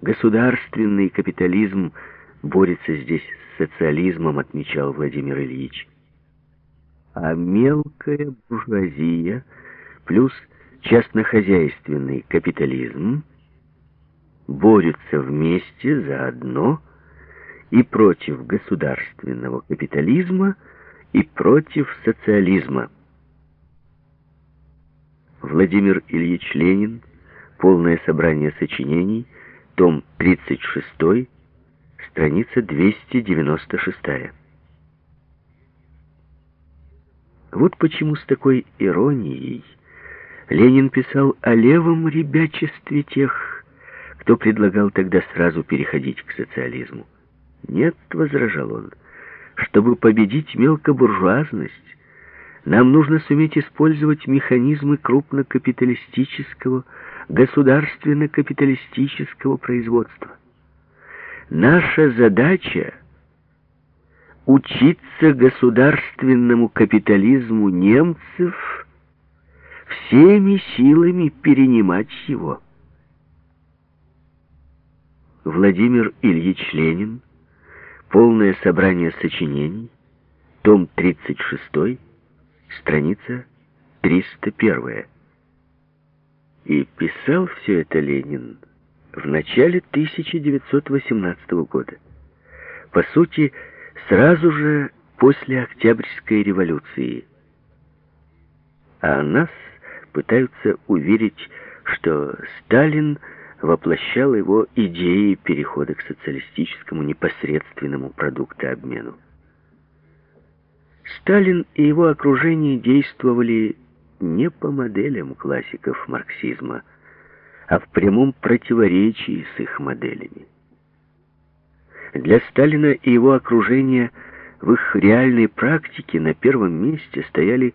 Государственный капитализм борется здесь с социализмом, отмечал Владимир Ильич. А мелкая буржуазия плюс частнохозяйственный капитализм борются вместе заодно и против государственного капитализма, и против социализма. Владимир Ильич Ленин, полное собрание сочинений, том 36, страница 296. Вот почему с такой иронией Ленин писал о левом ребячестве тех, кто предлагал тогда сразу переходить к социализму. «Нет», — возражал он, — «чтобы победить мелкобуржуазность, нам нужно суметь использовать механизмы крупнокапиталистического, государственно-капиталистического производства. Наша задача — учиться государственному капитализму немцев, всеми силами перенимать его». Владимир Ильич Ленин Полное собрание сочинений, том 36, страница 301. И писал все это Ленин в начале 1918 года. По сути, сразу же после Октябрьской революции. А нас пытаются уверить, что Сталин – воплощал его идеи перехода к социалистическому непосредственному продуктообмену. Сталин и его окружение действовали не по моделям классиков марксизма, а в прямом противоречии с их моделями. Для Сталина и его окружения в их реальной практике на первом месте стояли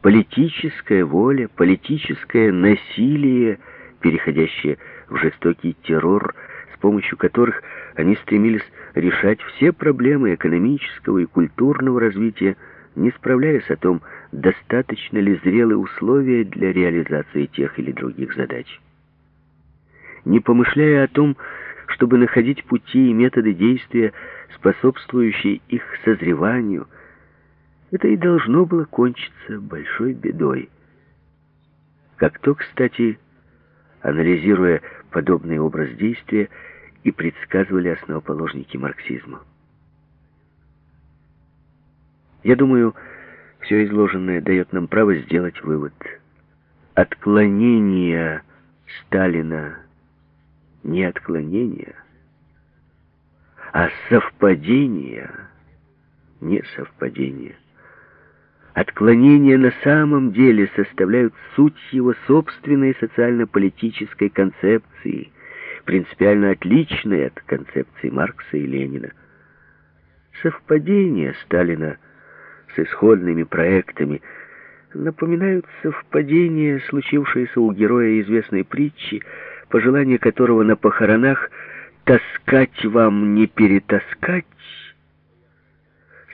политическая воля, политическое насилие, переходящее в жестокий террор, с помощью которых они стремились решать все проблемы экономического и культурного развития, не справляясь о том, достаточно ли зрелые условия для реализации тех или других задач. Не помышляя о том, чтобы находить пути и методы действия, способствующие их созреванию, это и должно было кончиться большой бедой. Как то, кстати, анализируя подобный образ действия и предсказывали основоположники марксизма. Я думаю, все изложенное дает нам право сделать вывод. Отклонение Сталина не отклонение, а совпадение не совпадение. Отклонения на самом деле составляют суть его собственной социально-политической концепции, принципиально отличной от концепции Маркса и Ленина. Совпадения Сталина с исходными проектами напоминают совпадения, случившиеся у героя известной притчи, пожелание которого на похоронах «таскать вам не перетаскать»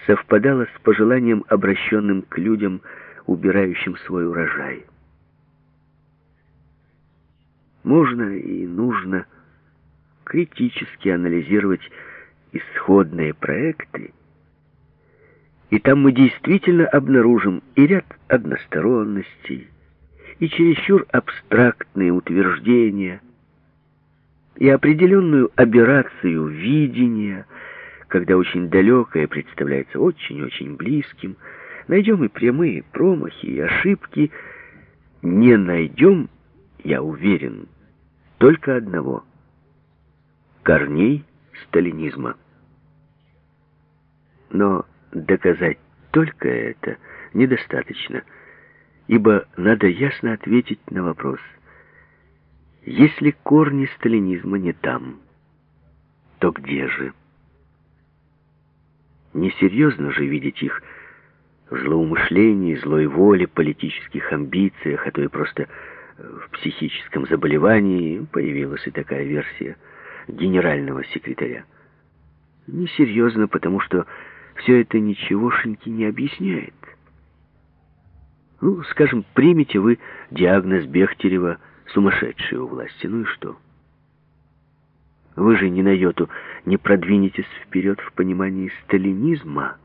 совпадало с пожеланием, обращенным к людям, убирающим свой урожай. Можно и нужно критически анализировать исходные проекты, и там мы действительно обнаружим и ряд односторонностей, и чересчур абстрактные утверждения, и определенную аберрацию видения – когда очень далекое представляется очень-очень близким, найдем и прямые промахи, и ошибки. Не найдем, я уверен, только одного — корней сталинизма. Но доказать только это недостаточно, ибо надо ясно ответить на вопрос. Если корни сталинизма не там, то где же? Несерьезно же видеть их в злоумышлении, злой воле, политических амбициях, а то и просто в психическом заболевании появилась и такая версия генерального секретаря. Несерьезно, потому что все это ничегошеньки не объясняет. Ну, скажем, примите вы диагноз Бехтерева «сумасшедший у власти», ну и что? Вы же ни на йоту не продвинетесь вперед в понимании сталинизма.